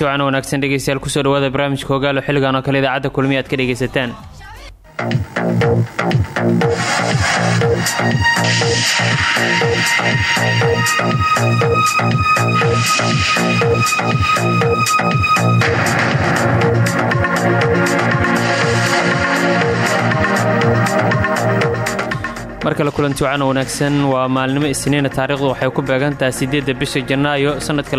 Kulanti wacan wanaagsan dhegeystayaal ku soo dhawaada barnaamijka hogaalo xilligan oo kale idaacadda kulmiya aad ka dhegaysataan mar kale kulanti wacan wanaagsan. Waa maalnimo isniina taariikhdu waxay ku beegantahay sideedda bisha janaayo sanadka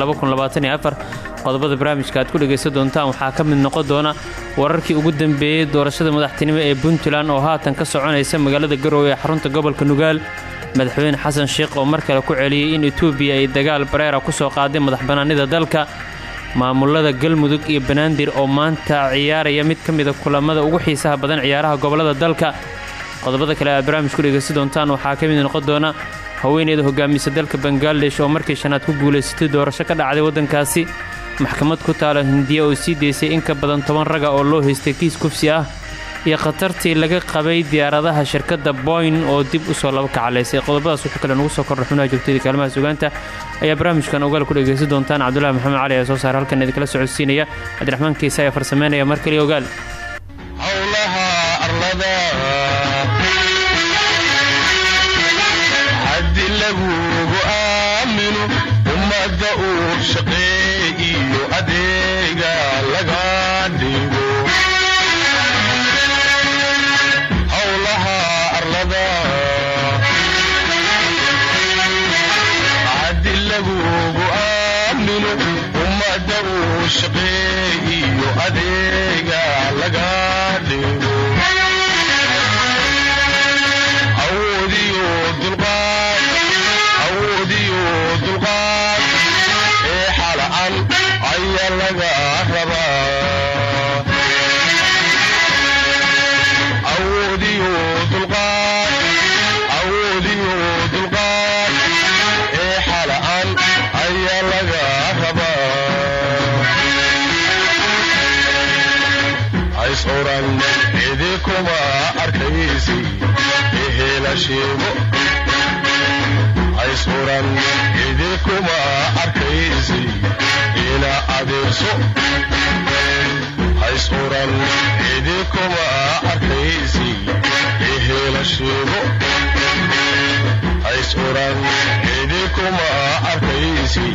qodobada barnaamijka aad ku dhegaysan doontaan waxaa ka mid noqon doona wararkii ugu dambeeyey doorashada madaxtinimo ee puntland oo haatan ka soconaysa magaalada garowe ee xarunta gobolka nugaal. Madaxweyne xasan sheikh oo mar kale ku celiyey in etoobiya ay dagaal bareera ku soo qaaday madaxbannaanida dalka. Maamulada galmudug iyo banaadir oo maanta ciyaaraya mid ka mida kulamada ugu xiisaha badan ciyaaraha gobollada dalka qodobada kale aad barnaamij ku dhegaysan doontaan waxaa ka mid noqon doona haweeneyda hogaamisa dalka bangaladesh oo markii shanaad ku guulaysatay doorasho ka dhacday waddankaasi. Maxkamad ku taala hindiya oo sii daysay in ka badan toban raga oo loo haystay kiis kufsi ah iyo khatartii laga qabay diyaaradaha shirkadda boyn oo dib u soo laba kacalaysay qodobadaas wuxuu kale nugu soo kordha xubnaha joogtada kaalmaha sugaanta ayaa barnaamijkan ogaal ku dhegaysan doontaan. Cabdulahi maxamed cali ee soo saar halkan idinkala socodsiinaya. Cabdiraxmaan kiisa ayaa farsameynaya mar kaliya ogaal haysuran idinkuma arkaysi ila adeerso haysuran idinkuma arkaysi ihela sheego. Idinkuma arkaysi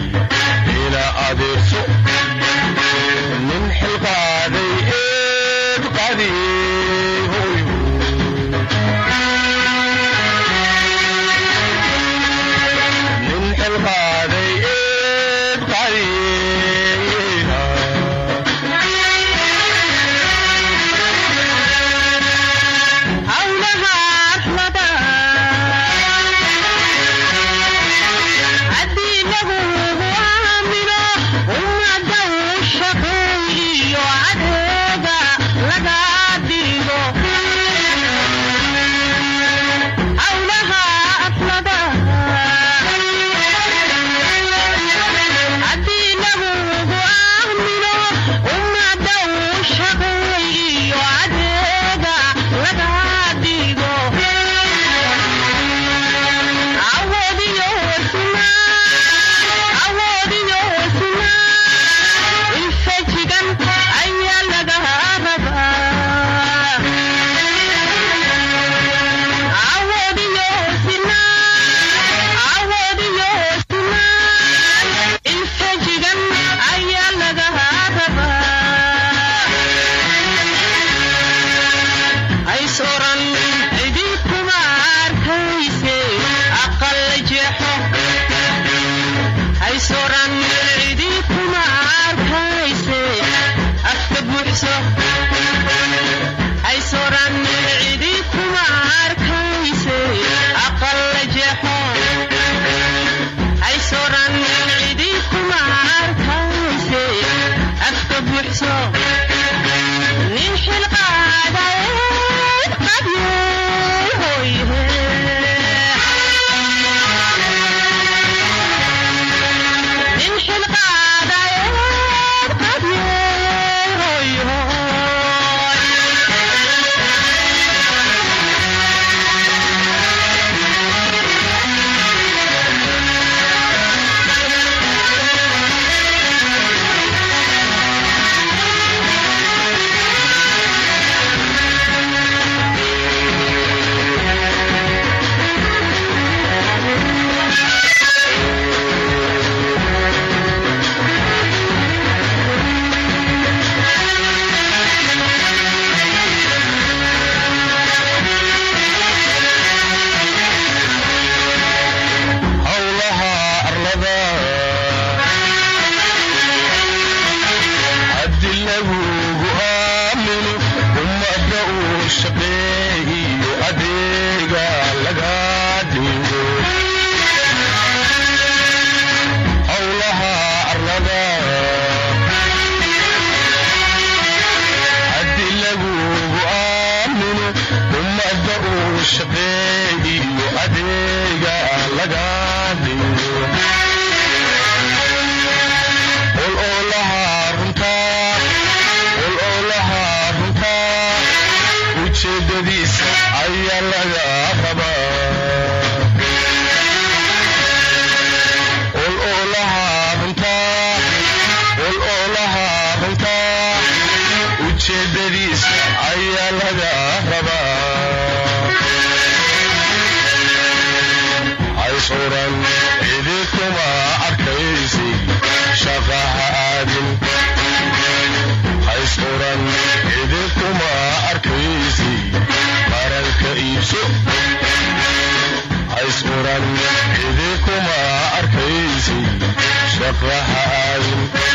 aadin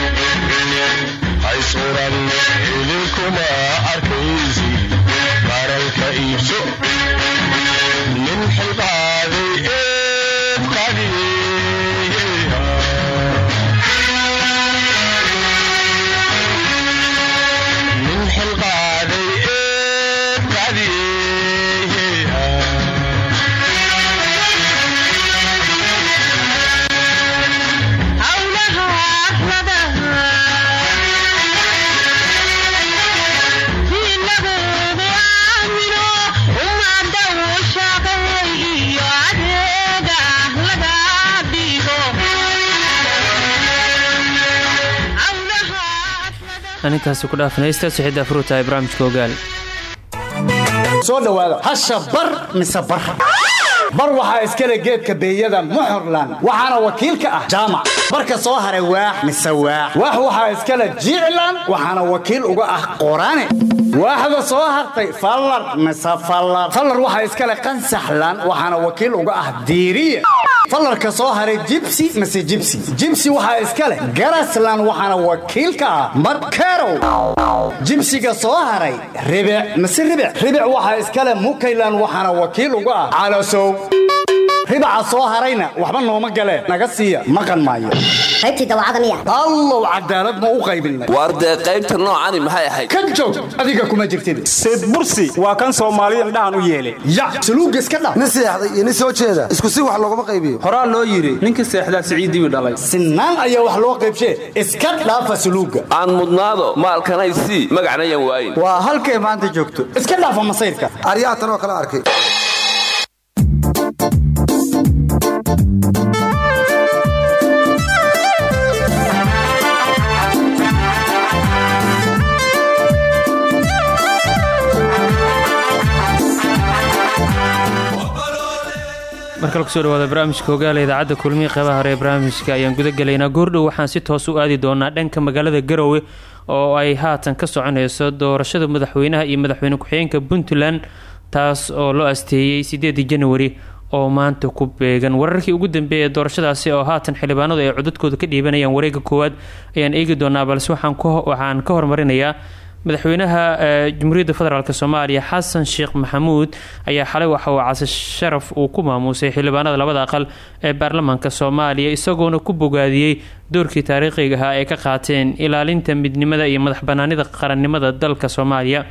aqladaha aan intaasi ku dhaafnaysta sixidda afruuta ee barnaamijka ogaal soo dhowaada hasha bar mise bar? Bar waxaa iskale geedka beeyada muxurlan waxaana wakiil ka ah jaamac barka soo haray waax mise waax? Waax waxaa iskale jiclan waxaana wakiil uga ah qorane waaxda soo hartay fallar. Mise fallar. Fallar waxaa iskale qansaxlan waxaana wakiil uga ah diiriya fallarka soo haray jibsi mise jibsi? Jibsi waxaa iskale garaslan waxaana wakiil ka ah madkerow jibsiga soo haray ribic. Mise ribic ribic waxaa iskale mukaylan waxaana wakiil uga ah calasow ribaca soo harayna waxba nooma galeen. Naga siiya maqan maayo. Qaybtii dawacada miya. Allow cadaalad ma u qaybinay waar dee qaybta noocani maxay ahayd? Ka joog adiga kuma jirtid. Sayd bursi waa kan soomaaliya indhahan u yeelay. Ya saluuga iska dhaf nin seexday iyo nin soo jeeda. Isku si wax looguma qaybiyo. Horaa loo yidhi ninkii seexdaa siciidibi dhalay. Sinaan ayaa wax loo qaybshee iska dhaafa saluuga aan mudnaado maalkanay sii magacnayan waayin waa halkay maanta joogto? Iska dhaafa masayrka. Aryaha tanoo kala arkay markale ku soo dhawaada barnaamijka ogaala idaacadda kulmihi qeybaha hore barnaamijka ayaan guda gelaynaa goordhow waxaan si toos u aadi doonaa dhanka magaalada garowe oo ay haatan ka soconayso doorashada madaxweynaha iyo madaxweyne ku-xigeenka puntland taas oo loo asteeyey sideedii janawari oo maanta ku beegan. Wararkii ugu dambeeyay ee doorashadaasi oo haatan xildhibaanadu ay codadkooda ka dhiibanayaan wareega koowaad ayaan eegi doonaa balse waxaan ka hormarinayaa madaxweynaha ee jamhuuriyadda federaalk soomaaliya xasan sheekh maxamuud. Ayaa xalay waxa uu case sharaf uu ku maamuusay xildhibaanada labada aqal ee baarlamaanka soomaaliya isagoona ku bogaadiyey doorkii taariikhiga ahaa ay ka qaateen ilaalinta midnimada iyo madax banaanida qarannimada dalka soomaaliya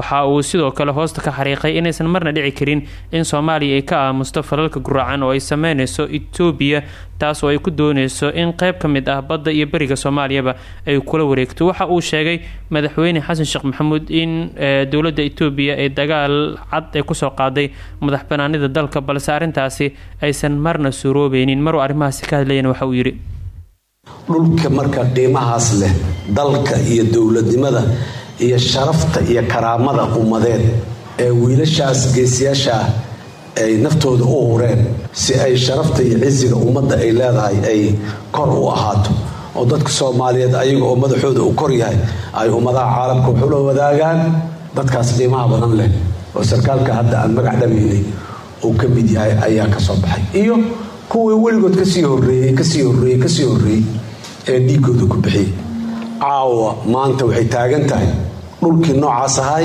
waxa uu sidoo kale hoosta ka xariiqay inaysan marna dhici karin in soomaaliya ay ka aamusto falalka guracan oo ay sameyneyso etoobiya taas oo ay ku dooneyso in qeyb ka mid ah badda iyo beriga soomaaliyaba ay kula wareegto. Waxa uu sheegay madaxweyne xasan sheekh maxamuud in eh, dowladda etoobiya ay dagaal cad ay ku soo qaaday madax banaanida dalka balse arrintaasi aysan marna suuroobeynin maruu arrimahaasi ka hadlayana waxa uu yidhi. Dhulka marka qiimahaas leh dalka iyo dowladnimada iyo sharafta iyo karaamada ummadeed ee wiilashaas geesiyaasha ah ay naftooda u hureen si ay sharafta iyo cisiga ummadda ay leedahay ay kor u ahaato. Oo dadka soomaaliyeed ayaga oo madaxooda uu kor yahay ay ummadaha caalamka waxula wadaagaan dadkaas qiimaha badan leh. Oo sarkaalka hadda aan magac dhabaynay uu ka mid yahay ayaa ka soo baxay. Iyo kuwii weligood ka sii horeeyey ka sii horeeyey ka sii horeeyey ee dhiigooda ku bixiyey. Caawa maanta waxay taagan tahay dhulkii noocaas ahay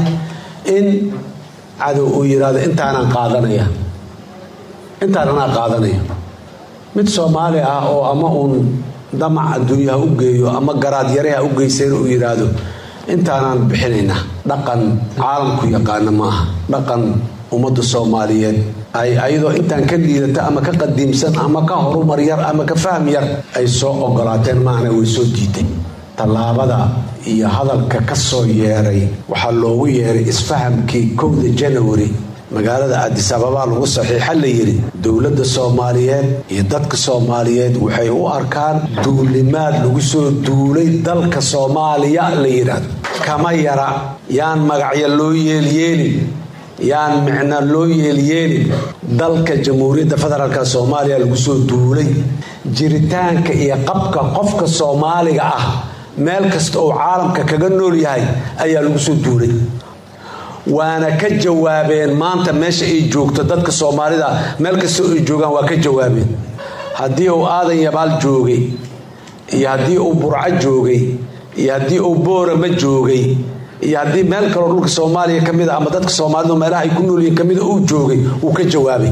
in cadow uu yidhaahdo intaanaan qaadanaya intaan anaa qaadanaya mid soomaali ah oo ama uun damac adduunyaha u geeyo ama garaadyaraha u geysayna uu yidhaahdo intaanaan bixinayna. Dhaqan caalamku yaqaana maaha. Dhaqan ummadda soomaaliyeed. Ay ayadoo intaan ka liidata ama ka qadiimsan ama ka horumar yar ama ka fahm yar ay soo ogolaateen maahna way soo diiday tallaabada iyo hadalka ka soo yeeray waxaa loogu yeeray isfahamkii kowda janawari magaalada adis ababaa lagu saxiixa la yidhi dowladda soomaaliyeed iyo dadka soomaaliyeed waxay u arkaan duulimaad lagu soo duulay dalka soomaaliya la yidhaahdo kama yara yaan magacyo loo yeelyeelin yaan micna loo yeelyeelin dalka jamhuuriyadda federaalk soomaaliya lagu soo duulay jiritaanka iyo qabka qofka soomaaliga ah meel kasta oo caalamka kaga nool yahay ayaa lagu soo duulay. Waana ka jawaabeen maanta meesha ay joogto dadka soomaalida meel kasta oo ay joogaan waa ka jawaabeen. Haddii uu aadan yabaal joogay iyo haddii uu burco joogay iyo haddii uu boorama joogay iyo haddii meel kaloo dhulka soomaaliya ka mid a ama dadka soomaalida meelaha ay ku noolyihiin kamida uu joogay wuu ka jawaabay.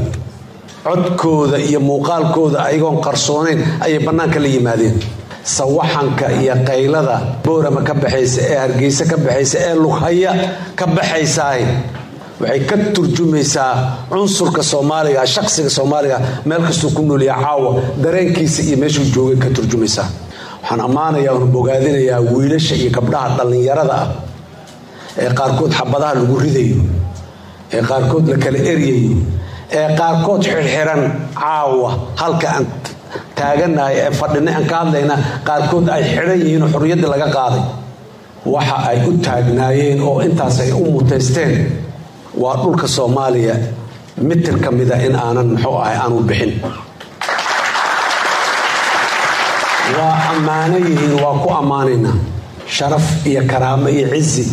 Codkooda iyo muuqaalkooda ayagoon qarsoonayn ayay bannaanka la yimaadeen sawaxanka iyo qaylada boorama ka baxaysa ee hargeysa ka baxaysa ee lughaya ka baxaysaah waxay ka turjumaysaa cunsurka soomaaliga shaqsiga soomaaliga meel kastuu ku noolyaha caawa dareenkiisa iyo meeshuu joogay ka turjumaysaa. Waxaan ammaanayaa oon bogaadinayaa wiilasha iyo gabdhaha dhallinyarada ah ee qaarkood xabadaha lagu ridayo ee qaarkood la kala eryayo ee qaarkood xirxiran caawa halka aan taaganahay ee fadhina aan ka hadlayna qaarkood ay xidhan yihiin xorriyaddii laga qaaday. Waxa ay u taagnaayeen oo intaas ay u mutaysteen waa dhulka soomaaliya. Mitir ka mida in aanan muxuu ahay aanu bixin. Waa ammaano yihiin waa ku ammaanaynaa sharaf iyo karaamo iyo cizi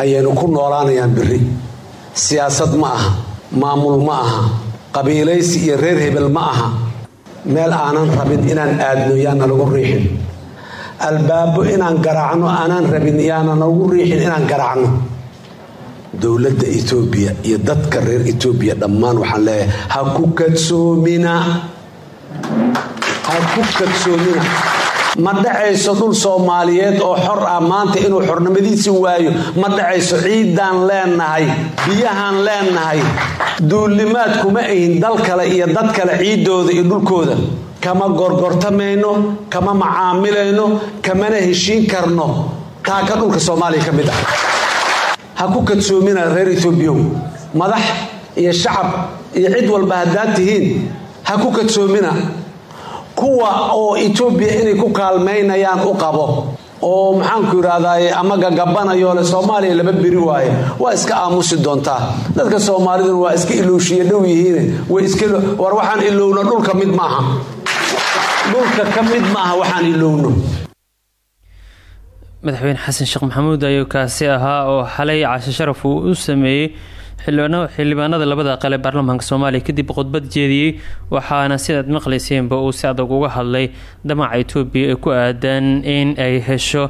ayaynu ku noolaanayaan biri siyaasad ma aha maamul ma aha qabiilaysi iyo reer hebel ma aha meel aanan rabin inaan aadno yaana lagu riixin. Albaabo inaan garaacno aanaan rabin yaana nagu riixin inaan garaacno. Dowladda etoobiya iyo dadka reer etoobiya dhammaan waxaan leeyahay ha ku kadsoomina ha ku kadsoomina ma dhacayso dhul soomaaliyeed oo xor ah? Maanta inuu xornimadiisi waayo ma dhacayso ciidaan leenahay biyahaan leenahay duullimaad kuma ahin dal kale iyo dad kale ciiddooda iyo dhulkooda. Kama gorgortamayno kama macaamilayno kamana heshiin karno. Taaka dhulka soomaaliya ka mid ah. Ha ku kadsoomina reer etoobiyow madax iyo shacab iyo cid walba haddaad tihiin ha ku kadsoomina kuwa oo etoobiya inay ku kaalmaynayaan u qabo. Oo maxaanku yidhaahdaye ama gagabanayo le soomaaliya laba beri waaye. Waa iska aamusi doontaa dadka soomaaliduna waa iska ilowshiya dhow yihiin. Way iska war waxaan ilowno dhulka mid maaha. Dhulka ka maaha waxaan ilowno. Madaxweyne xasan sheekh maxamuud ayuu kaasi ahaa oo xalay cashe sharaf uu u sameeyey xildhibaanada labada aqal ee baarlamaanka soomaaliya kadib khudbad jeediyey waxaana sidaad maqlayseenba uu si adag uga hadlay damaca etoobiya ee ku aadan in ay hesho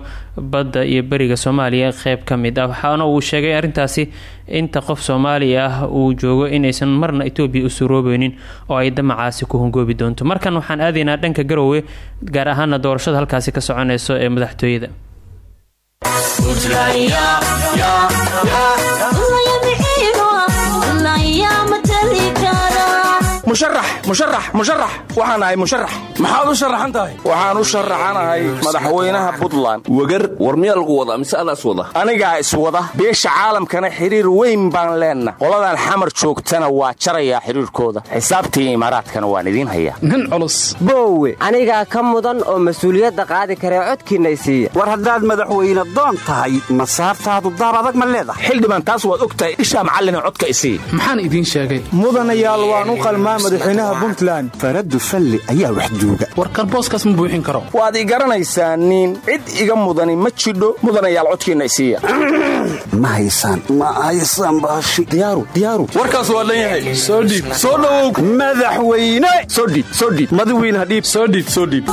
badda iyo beriga soomaaliya qeyb ka mid ah. Waxaana uu sheegay arrintaasi inta qof soomaali ah uu joogo inaysan marna etoobiya u suroobeynin oo ay damacaasi ku hungoobi doonto. Markan waxaan aadaynaa dhanka garowe gaar ahaana doorashada halkaasi ka soconeyso ee madaxtooyada musharax musharax musharax waxaan ahay musharax maxaad u sharaxan tahay? Waxaan u sharaxanahay madaxweynaha puntland. Wegar war miyaa lagu wadaa? Mise adaas wada? Anigaa iswada beesha caalamkana xiriir weyn baan leenna. Qoladan xamar joogtana waa jarayaa xiriirkooda. Xisaabtii imaaraadkana waan idiin hayaa. Nin culus. Boowe anigaa ka mudan oo mas'uuliyadda qaadi karee codkiinna isiiya war haddaad madaxweyne doon tahay masaartaadu daar adag ma leedahay? Xildhibaan taas waad og tahay ishaa macallina codka isii maxaan idiin sheegay? Mudanayaal waan u qalmaa madaxweynaha puntland. Faradu falli ayaa wax duuga war karbooskaas ma buuxin karo. Waad i garanaysaa cid iga mudani ma jidho mudanayaal codkiinna isiiya ma haysaan ma haysaan baashi. Diyaaru diyaaru. Warkaas waa dhan yahay soo dhiib soo dhowow madaxweyne soo dhiib soo dhiib madaxweyne hadhiib soo dhiib soo dhiib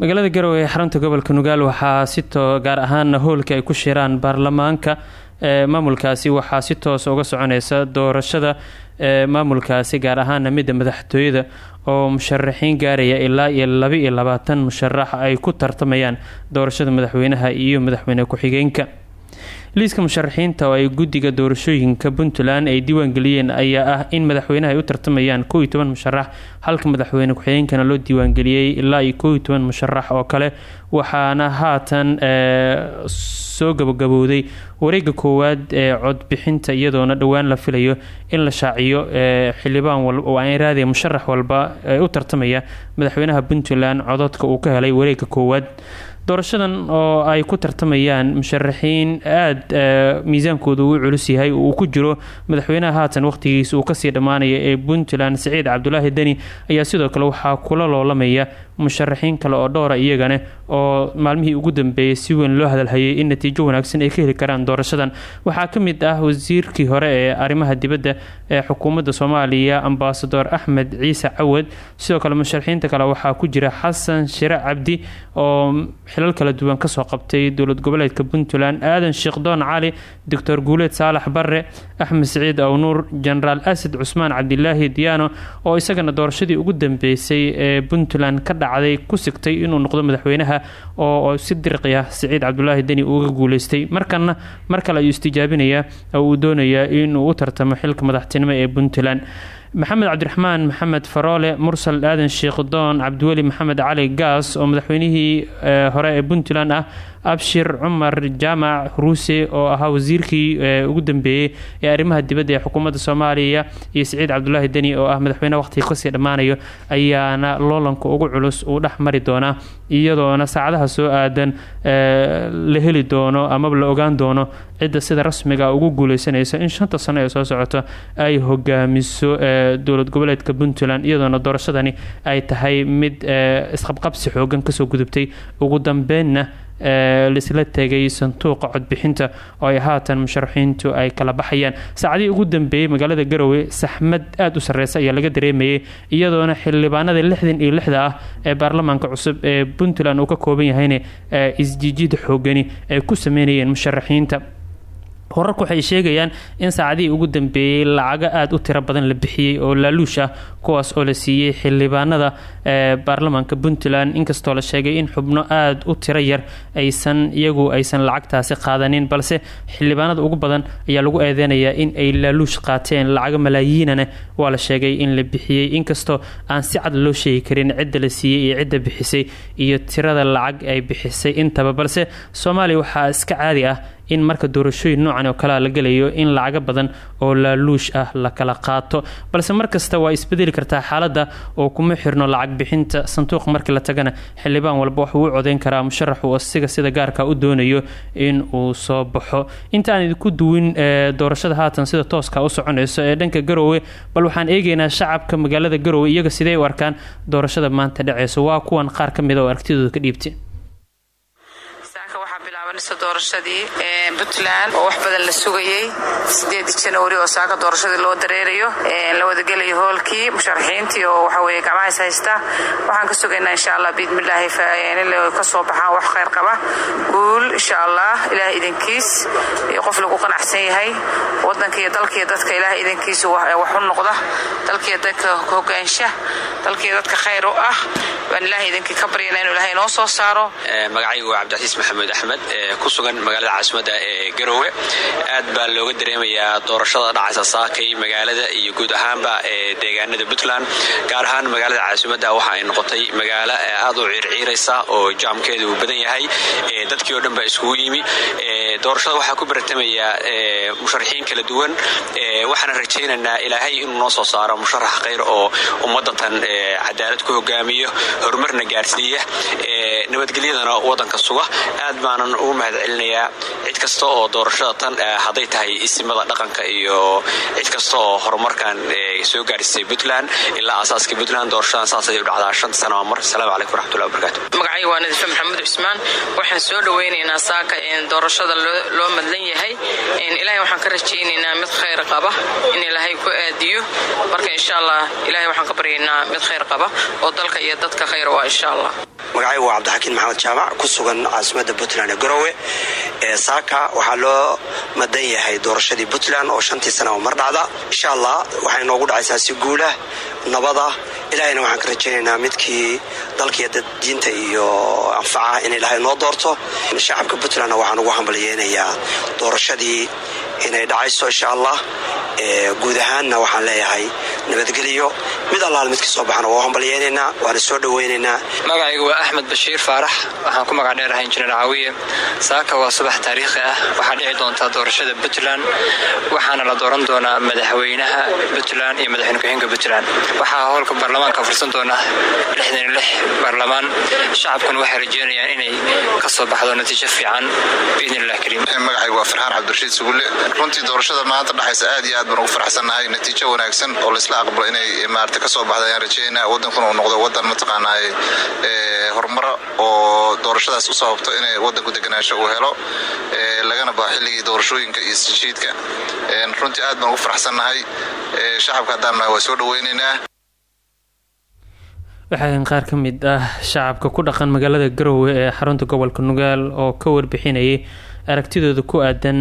magaalada garowe ee xarunta gobolka nugaal waxaa si too gaar ahaana hoolka ay ku shiraan baarlamaanka ee maamulkaasi waxaa si toos uga soconeysa doorashada ee maamulkaasi gaar ahaana midda madaxtooyada oo musharaxiin gaaraya ilaa iyo laba iyo labaatan musharax ay ku tartamayaan doorashada madaxweynaha iyo madaxweyne ku-xigeenka liiska musharaxiinta oo ay guddiga doorashooyinka puntland ay diiwaangeliyeen ayaa ah in madaxweynaha ay u tartamayaan kooiyo toban musharax halka madaxweyne ku-xigeenkana loo diiwaangeliyey ilaa iyo kooiyo toban musharax oo kale waxaana haatan soo gabagabowday wareega koowaad ee codbixinta iyadoona dhowaan la filayo in la shaaciyo xildhibaan walba oo aan raadaya musharax walba ee u tartamaya madaxweynaha puntland cododka uu ka helay wareega koowaad doorashadan oo ay ku tartamayaan musharaxiin aada miisaankooda uu culus yahay uu ku jiro madaxweynaha haatan waqhtigiisa uu ka sii dhammaanaya ee puntland siciid cabdulaahi deni ayaa sidoo kale waxaa kula loolamaya musharaxiin kale oo dhowra iyagana oo maalmihii ugu dambeeyay si weyn loo hadalhayay in natiijo wanaagsan ay ka heli karaan doorashadan. Waxaa ka mid ah wasiirkii hore ee arrimaha dibadda ee xukuumadda soomaaliya ambasador axmed ciise cawad. Sidoo kale musharaxiinta kale waxaa ku jira xasan shire cabdi oo xilal kala duwan ka soo qabtay dowlad goboleedka puntland. Aadan sheekdoon cali doctor guuleed saalax barre axmed siciid awnuur jenaraal asad cusmaan cabdilaahi diyaano oo isagana doorashadii ugu dambeysay ee puntland ka dhacday ku sigtay inuu noqdo madaxweynaha oo si dirqi ah siciid cabdulaahi deni uga guuleystay. Markana mar kale ayuu istijaabinayaa oo uu doonayaa inuu u tartamo xilka madaxtinimo ee puntland maxamed cabdiraxmaan maxamed faroole mursal aadan sheekdoon cabdiweli maxamed cali gaas oo madaxweynihii hore ee puntland ah abshir cumar jaamac ruuse oo ahaa wasiirkii ugu dambeeyey ee arrimaha dibadda ee xukuumadda soomaaliya iyo siciid cabdulaahi deni oo ah madaxweyne waqhtiga ka sii dhammaanayo ayaana loolanka ugu culus uu dhex mari doonaa iyadoona saacadaha soo aadan la heli doono amaba la ogaan doono cidda sida rasmiga ugu guuleysanaysa in shanta sano ee soo socoto ay hogaamiso dowlad goboleedka puntland iyadoona doorashadani ay tahay mid isqabqabsi xoogan ka soo gudubtay. Ugu dambeynna laisla tegay sanduuqa codbixinta oo ay haatan musharaxiintu ay kala baxayaan. Saacadihii ugu dambeeyey magaalada garowe saxmad aada u sarreysa ayaa laga dareemayay iyadoona xildhibaanada lixdan iyo lixda ah ee baarlamaanka cusub ee puntland uu ka kooban yahayna isjiijida xoogani ay ku sameynayeen musharaxiinta wararku waxay sheegayaan in saacadihii ugu dambeeyey lacago aada u tiro badan la bixiyey oo laaluush ah kuwaas oo la siiyey xildhibaanada ee baarlamaanka puntland. Inkastoo la sheegay in xubno aada u tiro yar aysan iyagu aysan lacagtaasi qaadanin balse xildhibaanada ugu badan ayaa lagu eedeynayaa in ay laaluush qaateen. Lacago malaayiinana waa la sheegay in la bixiyey inkastoo aan si cad loo sheegi karin cidda la siiyey iyo cidda bixisay iyo tirada lacag ay bixisay intaba balse soomaaliya waxaa iska caadi ah in marka doorashooyin noocan oo kalea la gelayo in lacago badan oo laaluush ah la kala qaato. Balse markasta waa isbedeli kartaa xaaladda oo kuma xirno lacag bixinta. Sanduuq markii la tagana xildhibaan walba waxuu u codeyn karaa musharaxu asiga sida gaarka u doonayo in uu soo baxo. Intaan idinku duwin doorashada haatan sida tooska u soconayso ee dhanka garoowe bal waxaan eegaynaa shacabka magaalada garoowe iyaga sidee u arkaan doorashada maanta dhaceyso waa kuwan qaar ka mida oo aragtidooda ka dhiibtay doorashadii puntland oo wax badan la sugayey janwari oo saaka doorashadii loo dareerayo la wadagelayo hoolkii musharaxiintii oo waxaweye gacmahays haysta. Waxaan ka sugaynaa insha allah biidmillaahi in ka soo baxaan wax khayr qaba. Guul insha allah ilaah idankiis iyo qof lagu qanacsan yahay. Wadanka iyo dalka iyo dadka ilaah idankiisa wax noqda. Dalkiiyo dadka hogaansha dalkiiyo dadka khayr u ah. Baan ilaah idankii ka baryana inuu ilahay inoo soo saaro. Magacaygu waa cabdicasiis maxamuud axmed ku sugan magaalada caasimadda ee garowe. Aad baa looga dareemayaa doorashada dhacaysa saakay magaalada iyo guud ahaanba ee deegaanada puntland gaar ahaan magaalada caasimadda waxa ay noqotay magaalo aad u ciirciiraysa oo jaamkeedu uu badan yahay dadkii oo dhan baa iskugu yimi. Doorashada waxaa ku baratamayaa musharaxiin kala duwan waxaana rajaynaynaa ilaahay inuu noo soo saaro musharax khayr oo ummadatan cadaalad ku hogaamiyo horumarna gaarsiiya nabadgelyadana wadanka suga. Aad baanan ugu mahad celinayaa cid kasta oo doorashada tan hadday tahay isimada dhaqanka iyo cid kasta oo horumarkan soo gaadhisay puntland ilaa asaaska puntland doorashadan saasay u dhacdaa shanta sana waa mar. Asalaamu calaykum waraxmatullahi wabarakatu magacayga waa nadiife maxamuud cismaan waxaan soo dhawaynaynaa saaka doorashada loo madlan yahay. Ilaahay waxaan ka rajaynaynaa mid khayr qaba in ilaahay ku aadiyo. Marka insha allah ilahay waxaan ka baryaynaa mid khayr qaba oo dalka iyo dadka khayr waa insha allah. Magacaygu waa cabdixakiin maxamed jaamac ku sugan caasimadda puntland ee saaka waxaa loo madan yahay doorashadii puntland oo shantii sana mar dhacda. Insha allah waxay noogu dhacaysaa si guulah nabada. Ilaahayna waxaan ka rajaynaynaa midkii dalkiiyo diinta iyo anfaca in ilaahay noo doorto. Shacabka puntlandna waxaan ugu hambalyeynayaa doorashadii inay dhacayso insha allah guud ahaanna waxaan leeyahay nabadgelyo mid allaal midkii soo baxana waa hambalyeynaynaa waana soo dhoweynaynaa magacaygu waa axmed bashiir faarax. Waxaan ku magac dheerahay injineer caawiye. Saaka waa subax taariikhi ah. Waxaa dhici doontaa doorashada puntland waxaana la dooran doonaa madaxweynaha puntland iyo madaxweyne ku-xigeenka puntland. Waxaa howlka baarlamaanka fursan doona baarlamaan shacabkuna waxay rajeynayaan inay ka soo baxdo natiijo fiican biidnilah kariim. Magacaygu waa farxaan cabdirashiid sugulle runtii doorashada maanta dhexaysa aad iyo aad baan ugu farxsannahay natiijo wanaagsan oo laisla aqbalo inay maarata ka soo baxda ayaan rajeynaa wadankuna uu noqdo wadan mataqaanaaye horumaro oo doorashadaas u sababto inay wadanku deganaansho uu helo lagana bao xilligii doorashooyinka iyo isjiidka runtii aad baan ugu farxsannahay shacabka haddaan nahay waa soo dhoweynaynaa waxaa qaar ka mid ah shacabka ku dhaqan magaalada garowe ee xarunta gobolka nugaal oo ka warbixinayay aragtidooda ku aadan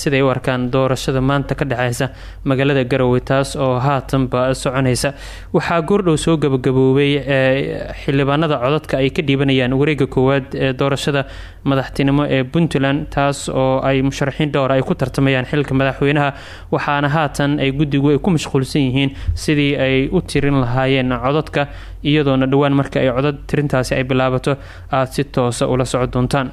siday u arkaan doorashada maanta ka dhexeysa magaalada garowe taas oo haatanba soconaysa. Waxaa goordhow soo gabagaboobay xildhibaanada codadka ay ka dhiibanayaan wareega koowaad ee doorashada madaxtinimo ee puntland taas oo ay musharaxiin dhowr ay ku tartamayaan xilka madaxweynaha waxaana haatan ay guddigu ay ku mashquulsan yihiin sidii ay u tirin lahaayeen codadka iyadoona dhowaan marka ay codad tirintaasi ay bilaabato aada si toosa ula soco doontaan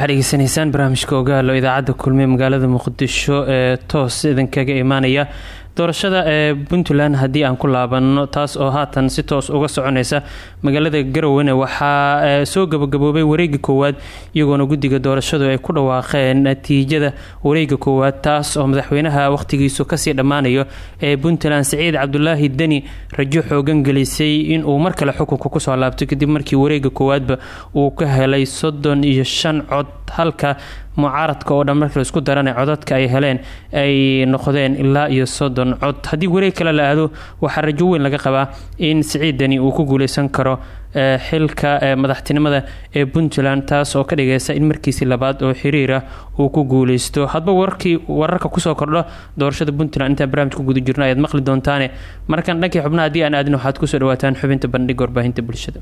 waxaad dhegeysanaysaan barnaamijka ogaalo idaacadda kulmiye magaalada muqdisho ee toos idinkaga imaanaya doorashada ee puntland haddii aan ku laabano taas oo haatan si toos uga soconaysa magaalada garowen waxaa soo gabagaboobay wareega koowaad iyagoona guddiga doorashadu ay ku dhawaaqeen natiijada wareega koowaad taas oo madaxweynaha wakhtigiisu ka sii dhammaanayo ee puntland siciid cabdulaahi deni rajo xoogan gelisay inuu mar kale xukunka ku soo laabto kadib markii wareega koowaadba uu ka helay soddon iyo shan cod halka mucaaradka oo dhan marka la isku darana codadka ay heleen ay noqdeen ilaa iyo soddon cod. Haddii wareeg kale la aado waxaa rajo weyn laga qabaa in siciidani uu ku guuleysan karo xilka madaxtinimada ee puntland taas oo ka dhigaysa in markiisii labaad oo xiriira uu ku guuleysto. Hadba warkii wararka ku soo kordho doorashada puntland intaan barnaamij ku guda jirno ayaad maqli doontaane. Markan dhankii xubnaha haddii aan aadin waxaad ku soo dhawaataan xubinta bandhiga warbaahinta bulshada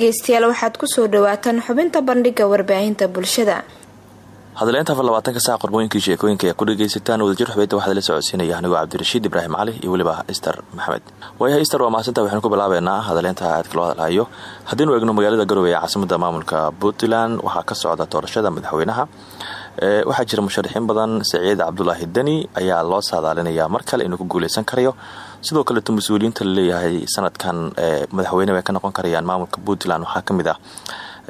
dhegaystayaal waxaad ku soo dhawaataan xubinta bandhiga warbaahinta bulshada. Hadleynta afar labaatanka sac qormooyinkii sheekooyinka ayaa ku dhegaysataan wadajir xubeyta waxaad la socodsiinaya anigoo cabdirashiid ibraahim cali iyo weliba ister maxamed. Waayahay ister waa mahadsantaa waxaynu ku bilaabeynaa hadleynta aadka loo hadalhayo haddiinu eegno magaalada garowe ee caasimada maamulka puntland waxaa ka socda doorashada madaxweynaha. Waxaa jira musharaxiin badan. Saciid cabdulaahi deni ayaa loo saadaalinayaa mar kale inuu ku guuleysan karayo sidoo kaleeto mas'uuliyiinta la leeyahay sanadkan madaxweyne bay ka noqon karayaan maamulka puntland. Waxaa ka mid ah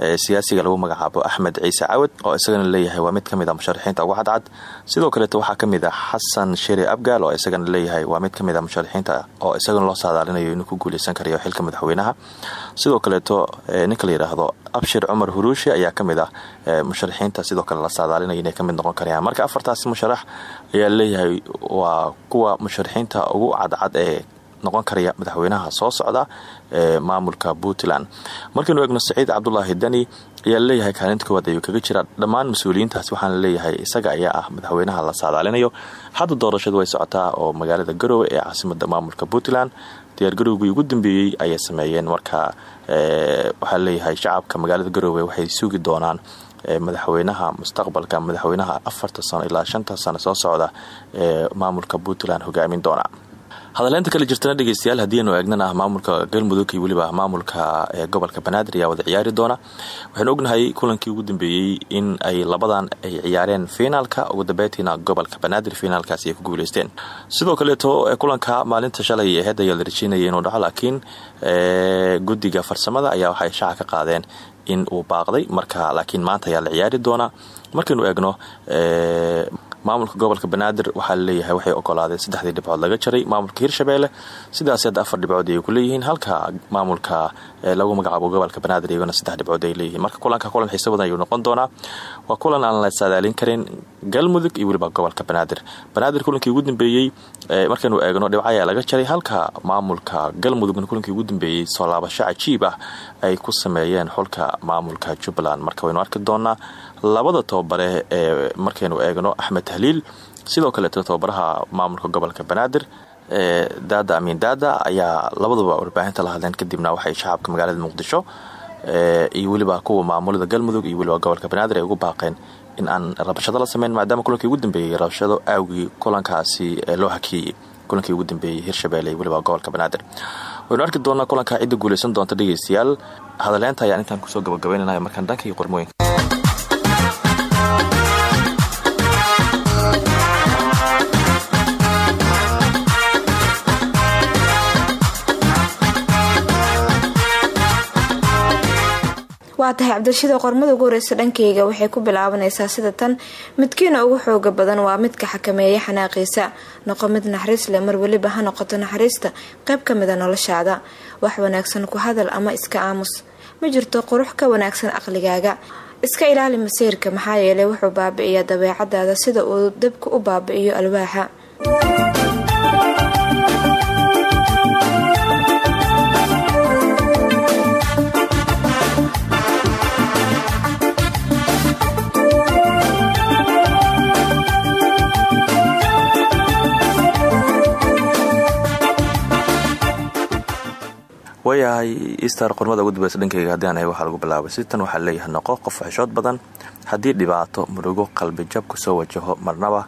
siyaasiga lagu magacaabo axmed ciise cawad oo isagana leeyahay waa mid ka mid a musharaxiinta ugu cadcad. Sidoo kaleeto waxaa ka mid ah xasan sheri abgaal oo isagana leeyahay waa mid ka mid a musharaxiinta oo isagana loo saadaalinayo inuu ku guuleysan karayo xilka madaxweynaha. Sidoo kaleeto ninka la yidhaahdo abshir cumar huruushi ayaa ka mid ah musharaxiinta sidoo kale la saadaalinayo inay ka mid noqon karayaan marka afartaasi musharax ayaa leeyahay waa kuwa musharaxiinta ugu cadcad ee noqon karaya madaxweynaha soo socda ee maamulka puntland. Markaynu eegno saciid cabdulaahi dani ayaa la leeyahay kaalinta koowaad ayuu kaga jira dhammaan mas'uuliyiintaas waxaana isaga ayaa ah madaxweynaha la saadaalinayo. Hadda doorashadu way socotaa oo magaalada garowe ee caasimada maamulka puntland diyaargarowgii ugu dambeeyey ayay sameeyeen. Marka waxaa la leeyahay shacabka magaalada garowe waxay sugi doonaan madaxweynaha mustaqbalka madaxweynaha afarta sano ilaa shanta sano soo socda ee maamulka puntland hogaamin doona hadaleynta kale jirtana dhegeystayaal haddiinu eegnana maamulka galmudug iyo weliba maamulka gobolka banaadir ayaa wada ciyaari doona. Waxaynu ognahay kulankii ugu dambeeyey in ay labadan ay ciyaareen fiinaalka ugu dambeyntiina gobolka banaadir fiinaalkaasi ay ku guuleysteen. Sidoo kaleeto kulanka maalinta shalay aheyd ayaa la rajeynaya inuu dhaco laakiin guddiga farsamada ayaa waxay shaaca ka qaadeen in uu baaqday. Marka laakiin maanta ayaa la ciyaari doonaa markaynu eegno maamulka gobolka banaadir waxaa la leeyahay waxay ogolaadeen saddexdii dhibcood laga jaray maamulka hirshabeelle sidaas hadda afar dhibcood ayay ku leeyihiin halka maamulka lagu magacaabo gobolka banaadir iyagona saddex dhibcood ay leeyihiin. Marka kulanka kulan xiise badan ayuu noqon doonaa. Waa kulan aan la saadaalin karin galmudug iyo weliba gobolka banaadir. Banaadir kulankii ugu dambeeyey markaynu eegno dhibco ayaa laga jaray halka maamulka galmudugna kulankii ugu dambeeyey soo laabasho cajiib ah ay ku sameeyeen xulka maamulka jubbaland. Marka waynu arki doonaa labada tababare ee markaynu eegno axmed tahliil sidoo kaleeto tababaraha maamulka gobolka banaadir ee daada amiin daada ayaa labaduba warbaahinta la hadleen kadibna waxay shacabka magaalada muqdisho iyo weliba kuwa maamulada galmudug iyo weliba gobolka banaadir ay ugu baaqeen in aan rabashado la sameyn maadaama kulankii ugu dambeeyey rabashado aawgii kulankaasi loo hakiyey kulankii ugu dambeeyey hirshabelle weliba gobolka banaadir. Waynu arki doonaa kulanka cidda guuleysan doonta dhegeystayaal hadaleynta ayaan intaan ku soo gabagabeynanaya markaan dhankii qormooyinka waa tahay cabdilshida qormada ugu horeysa dhankayga waxay ku bilaabanaysaa sida tan. Midkiina ugu xooga badan waa midka xakameeya xanaaqiisa. Noqo mid naxariis leh mar weliba ha noqoto naxariista. Qayb ka mida noloshaada. Wax wanaagsan ku hadal ama iska aamus. Ma jirto qurux ka wanaagsan aqligaaga iska ilaali masiirka maxaa yeelay wuxuu baabi'iyaa dabeecadaada sida uu dabka u baabi'iyo alwaaxa waayahay easter qormada ugu dambeysa dhankeyga haddii aan waxaa lagu bilaabay. Sitan waxaa leeyahay noqo qof xishood badan. Haddii dhibaato murugo qalbijab ku soo wajaho marnaba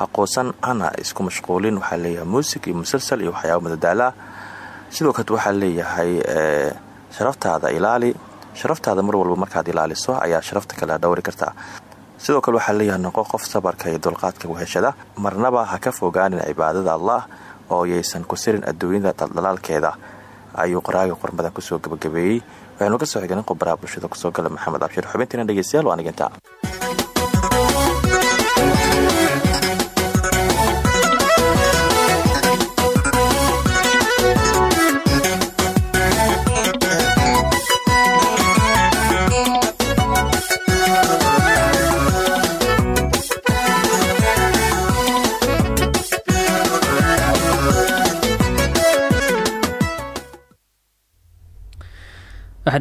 haqoosan hana isku mashquulin. Waxaa leeyahay muusig iyo musalsal iyo waxyaaba madadaala. Sidoo kale waxaa leeyahay sharaftaada ilaali. Sharaftaada mar walba markaad ilaaliso ayaa sharafta kale dhowri kartaa sidoo kale waxaa leeyahay noqo qof sabarka iyo dulqaadka weheshada marnaba ha ka fogaanin cibaadada allah oo yaysan ku sirin adduunyada daldalaalkeeda ayuu qoraaga qormadan ku soo gabagabeeyey. Waxaynu ka soo xigan qobaraa bulshada ku soo gala maxamed abshir xubintiina dhegeystayaal waa anigintaa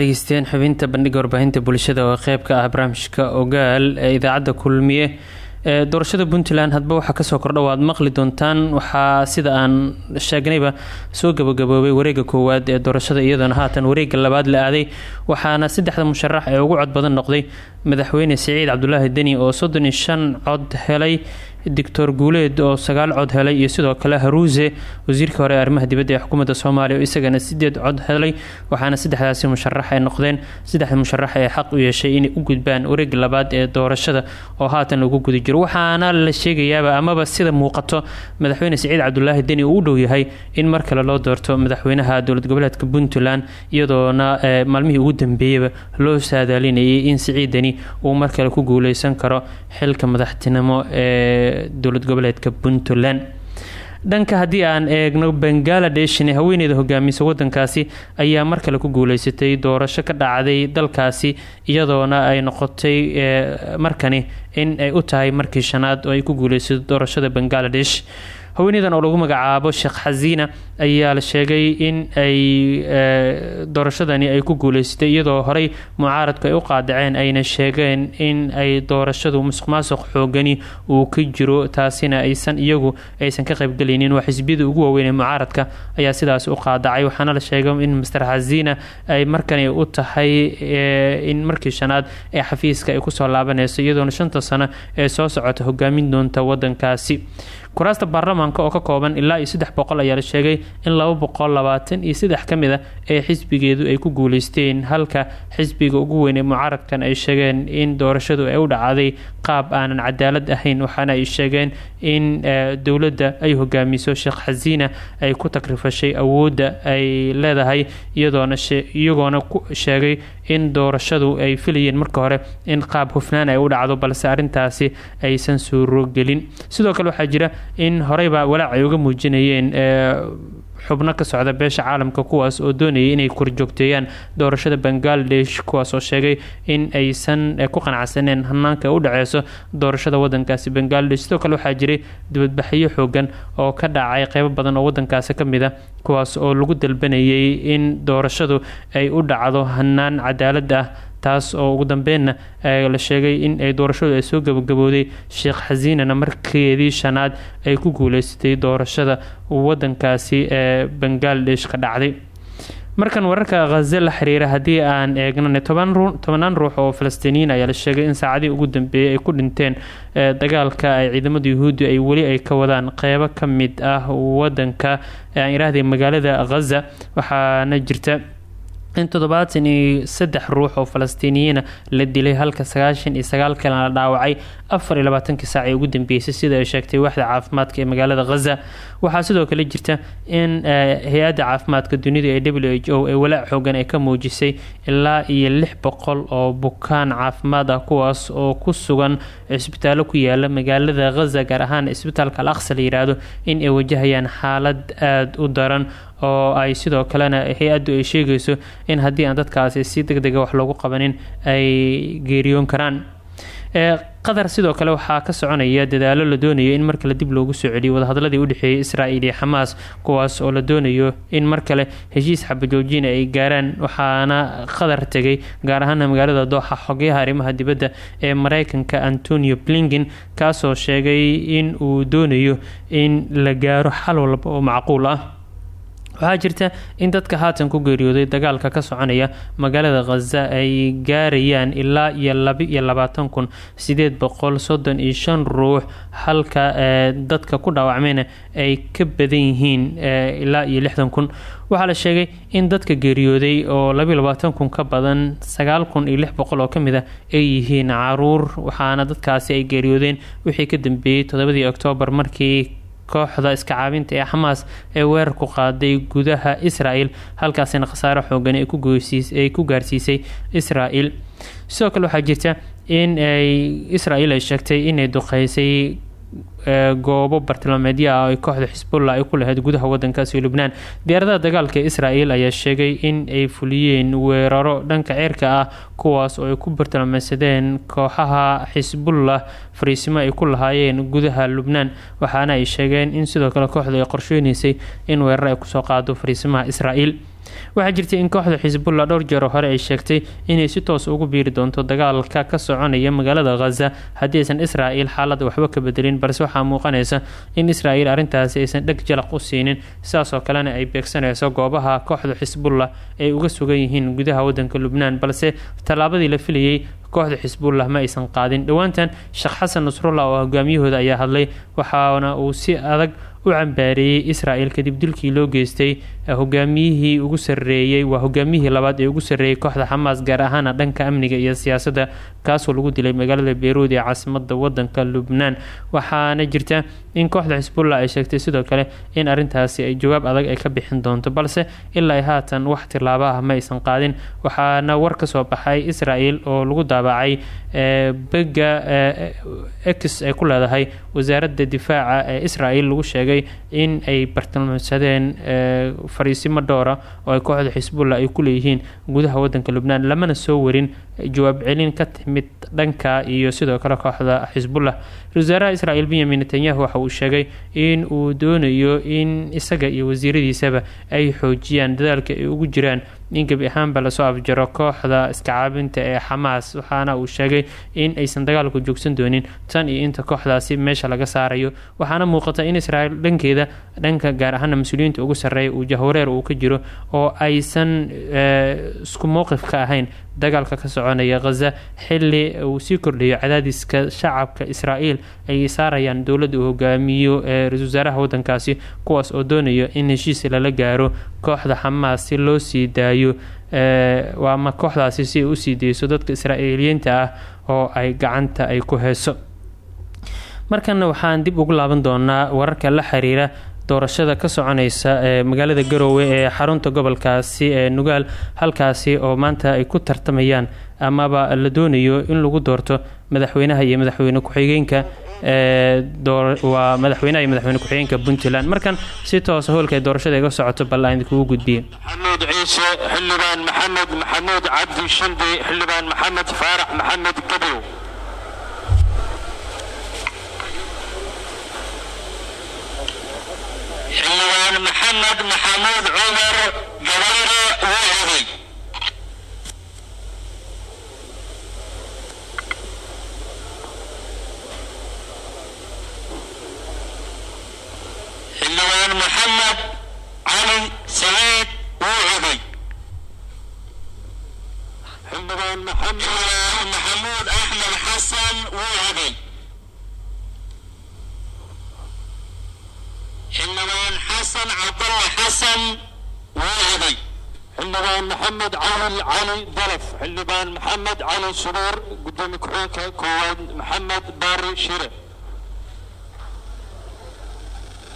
waxaa dhegeysteen xubinta bandhiga warbaahinta bulshada oo qeyb ka ah barnaamijka ogaal ee idaacadda kulmiye ee doorashada puntland. Hadba waxaa ka soo kordha waad maqli doontaan. Waxaa sida aan sheegnayba soo gabagaboobay wareega koowaad ee doorashada iyadoona haatan wareega labaad la aaday. Waxaana saddexda musharax ee ugu cod badan noqday madaxweyne siciid cabdulaahi deni oo soddon iyo shan cod helay doctor guuleed oo sagaal cod helay iyo sidoo kale haruuse wasiirka hore ee arrimaha dibadda ee xukuumadda soomaaliya oo isagana sideed cod helay waxaana saddexdaasi musharax noqdeen. Saddexda musharax xaq u yeeshay inay u gudbaan wareega labaad ee doorashada oo haatan lagu guda jiro. Waxaana la sheegayaaba amaba sida muuqato madaxweyne siciid cabdulaahi deni uu u yahay in mar loo doorto madaxweynaha dowlad goboleedka puntland iyadoona maalmihii ugu dambeeyaba loo saadaalinayay in siciid deni uu mar ku guuleysan karo xilka madaxtinimo ee dowlad goboleedka puntland. Dhanka haddii aan eegno bangaladesh haweeneyda hogaamisa wadankaasi ayaa mar kale ku guuleysatay doorasho ka dhacday dalkaasi iyadoona ay noqotay markani in ay u tahay markii shanaad oo ay ku guuleysato doorashada bangaladesh haweeneydan oo lagu magacaabo sheekh xasiina ayaa la sheegay in ay doorashadani ay ku guuleysatay iyadoo horey mucaaradku ay u qaadaceen ayna sheegeen in ay doorashadu musuq maasuq xoogani uu ka jiro taasina aysan iyagu aysan ka qaybgelaynin waa xisbiyada ugu waaweyn ee mucaaradka ayaa sidaas u qaadacay. Waxaana la sheegay in master xasiina ay markani u tahay in markii shanaad ee xafiiska ay ku soo laabanayso iyadoona shanta sano ee soo socota hogaamin doonta wadankaasi kuraasta baarlamaanka oo ka kooban ilaa iyo saddex boqol ayaa la sheegay in laba boqol labaatan iyo saddex ka mid ee xisbigeedu ay ku guuleysteen. Halka xisbiga ugu weyn ee mucaaradkan ay sheegeen in doorashadu ay u dhacday qaab aanan cadaalad ahayn waxaana ay sheegeen in dowladda ay hogaamiso sheekh xasiina ay ku takrifashay awoodda ay leedahay iyadoona iyagoona ku sheegay in doorashadu ay filayeen marka hore in qaab hufnaan ay u dhacdo balse arintaasi aysan suurogelin sidoo kale waxaa jira in horeyba walaac ay uga muujinayeen xubno ka socda beesha caalamka kuwaas oo doonayay inay korjoogteeyaan doorashada bangaladesh kuwaas oo sheegay in aysan ku qanacsaneen hanaanka u dhaceyso doorashada wadankaasi bangaladesh sidoo kale waxaa jiray dibadbaxyo xoogan oo ka dhacay qeybo badan oo wadankaasi ka mid a kuwaas oo lagu dalbanayay in doorashadu ay u dhacdo hanaan cadaalad ah taas oo ugu dambeenna la sheegay in ay doorashadu ay soo gabagabooday sheekh xasiinana markeedii shanaad ay ku guuleysatay doorashada wadankaasi ee bangaladesh ka dhacday. Markan wararka khaze la xiriira haddii aan eegnana tobanaan ruux oo falastiiniyiin ayaa la sheegay in saacadii ugu dambeeyay ay ku dhinteen dagaalka ay ciidamada yuhuudda ay weli ay ka wadaan. Qeybo ka mid ah wadanka aan iraahday magaalada khaza waxaana jirta in toddobaatan iyo saddex ruux oo falastiiniyiina la dilay halka sagaashan iyo sagaal kalena la dhaawacay afar iyo labaatankii saac ee ugu dambeysay sida ay sheegtay waaxda caafimaadka ee magaalada khaza waxaa sidoo kale jirta in hay'adda caafimaadka dunida ee w h o ee walaac xoogan ay ka muujisay ilaa iyo lix boqol oo bukaan caafimaad ah kuwaas oo ku sugan cisbitaallo ku yaalla magaalada khaza gaar ahaan cisbitaalka al aqsa la yiraahdo in ay wajahayaan xaalad aada u daran oo ay sidoo kalena hay'addu ay sheegayso in haddii aan dadkaasi si deg dega wax loogu qabanin ay geeriyoon karaan qatar sidoo kale waxaa ka soconaya dadaalo la doonayo in mar kale dib loogu soo celiyo wadahadladii udhexeeyay israel iyo xamaas kuwaas oo la doonayo in mar kale heshiis xabajoojina ay gaaraan. Waxaana qatar tegay gaar ahaana magaalada dooxa xogeyaha arrimaha dibadda ee mareykanka antonio blinken kaasoo sheegay in uu doonayo in la gaaro xal walba oo macquul ah waxaa jirta in dadka haatan ku geeriyooday dagaalka ka soconaya magaalada khaza ay gaarayaan ilaa iyo laba iyo labaatan kun sideed boqol soddon iyo shan ruux halka dadka ku dhaawacmayna ay ka badan yihiin ilaa iyo lixdan kun. Waxaa la sheegay in dadka geeriyooday oo labaiyo labaatan kun ka badan sagaal kun boqol oo ka mid ah ay yihiin carruur waxaana dadkaasi ay geeriyoodeen wixii ka dambeeyey toddobadii oktoobar markii kooxda iska caabinta ee xamaas ee weerar ku qaaday gudaha israel halkaasina khasaare xoogan ay ku gaarsiisay israel sidoo kale waxaa jirta in ay israel ay sheegtay inay duqeysay goobo bartilmaameedyo ah ay kooxda xisbullah ay ku lahayd gudaha wadankaasi lubnaan. Diyaaradaha dagaalka ee israel ayaa sheegay in ay fuliyeen weeraro dhanka ceerka ah kuwaas oo ay ku bartilmaameysadeen kooxaha xisbullah fariisimo ay ku lahaayeen gudaha lubnaan waxaana ay sheegeen in sidoo kale kooxdu ay qorsheyneysay in weerar ay ku soo qaado fariisimaha israel waxaa jirtay in kooxda xisbullah dhowr jeero hore ay sheegtay inay si toos ugu biiri doonto dagaalka ka soconaya magaalada khaza haddii aysan israel xaaladda waxba ka bedelin balse waxaa muuqanaysa in israel arrintaasi aysan dheg jalaq u siinin sidaasoo kalena ay beegsanayso goobaha kooxda xisbullah ay uga sugan yihiin gudaha wadanka lubnaan. Balse tallaabadii la filayay kooxda xisbullah ma aysan qaadin. Dhowaantan sheekh xasan nasrullah oo hogaamiyahooda ayaa hadlay waxaana uu si adag u cambaareeyey israel kadib dilkii loo geystay hogaamiyihii ugu sareeyey waa hogaamiyihii labaad ee ugu sarreeyey kooxda xamaas gaar ahaana dhanka amniga iyo siyaasadda kaasoo lagu dilay magaalada beyruud ee caasimada wadanka lubnaan. Waxaana jirta in kooxda xisbullah ay sheegtay sidoo kale in arintaasi ay jawaab adag ay ka bixin doonto balse ilaa haatan wax tilaabo ah ma aysan qaadin. Waxaana war ka soo baxay israel oo lagu daabacay bega x ay ku leedahay wasaaradda difaaca ee israel lagu sheegay in ay bartilmaamsadeen fariisimo dhowra oo ay kooxda xisbullah ay ku leeyihiin gudaha wadanka lubnaan lamana soo warin jawaab celin ka timid dhanka iyo sidoo kale kooxda xisbullah wasaaraha israel benyamin netanyahu waxa uu sheegay in uu doonayo in isaga iyo wasiiradiisaba ay xoojiyaan dadaalka ay ugu jiraan in gebi ahaanba la soo afjaro kooxda iska caabinta ee xamaas waxaana uu sheegay in aysan dagaalku joogsan doonin tan iyo inta kooxdaasi meesha laga saarayo. Waxaana muuqata in israel dhankeeda dhanka gaar ahaana mas'uuliyiinta ugu sarreeya uu jahwareer uu ka jiro oo aysan isku mowqif ka ahayn dagaalka ka soconaya khaza xili uu sii kordhayo cadaadiska shacabka israa'iil ay saarayaan dowladda uu hogaamiyo ee ra'isul wasaaraha wadankaasi kuwaas oo doonayo in heshiis lala gaaro kooxda xamaas si loo sii daayo ama kooxdaasi si ay u sii dayso dadka israa'iiliyiinta ah oo ay gacanta ay ku heeso. Markana waxaan dib ugu laaban doonaa wararka la xiriira doorashada ka soconeysa ee magaalada garoowe ee xarunta gobolkaasi ee nugaal halkaasi oo maanta ay ku tartamayaan amaba la doonayo in lagu doorto madaxweynaha iyo madaxweyne ku-xigeenka waa madaxweynaha iyo madaxweyne ku-xigeenka puntland. Markan si toosa hoolka ay doorashada iga socoto bal aan gudbiye. Maxamuud ciise xildhibaan maxamed maxamuud cabdi shandi xildhibaan maxamed faarax maxamed gabow. Xildhibaan maxamed maxamuud cumar gabayre wuuday xildhibaan maxamed cali saciid wuuday xildhibaan maxamed maxamuud axmed xasan wuuday xildhibaan xasan cabdalle xasan wuuday xildhibaan maxamed cawil cali dalaf xildhibaan maxamed cali suruur gudoomiye ku-xigeenka koowaad maxamed baari shire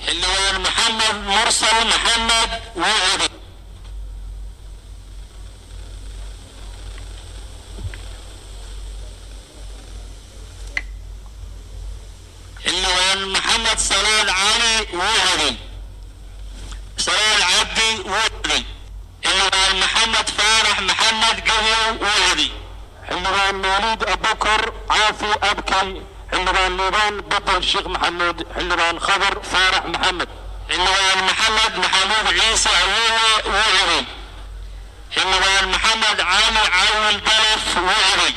xildhibaan maxamed mursal maxamed wuuday xildhibaan maxamed salaad cali wuuday salaad cabdi wuuday xildhibaan maxamed faarax maxamed gabow wuuday xildhibaan mawliid abukar caafi abkay xildhibaan liibaan badel sheekh maxamuud xildhibaan khadar faarax maxamed. Xildhibaan maxamed maxamuud ciise awowe wuuday xildhibaan maxamed cali cawil dalaf wuuday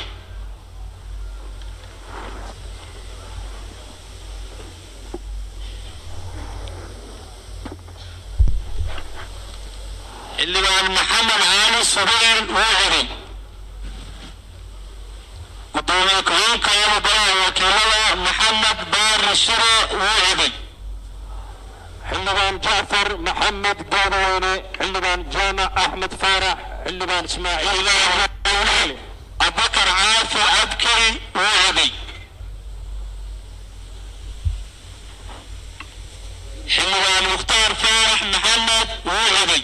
xildhibaan maxamed cali subayr wuuday gudoomiye ku-xigeenka golaha wakiilada maxamed baari shire wuuday xildhibaan jacfar maxamed gaadaweyne xildhibaan jaamac axmed faarax xildhibaan ismaaciil abubakar caafi abkay wuuday xildhibaan mukhtaar faarax maxamed wuuday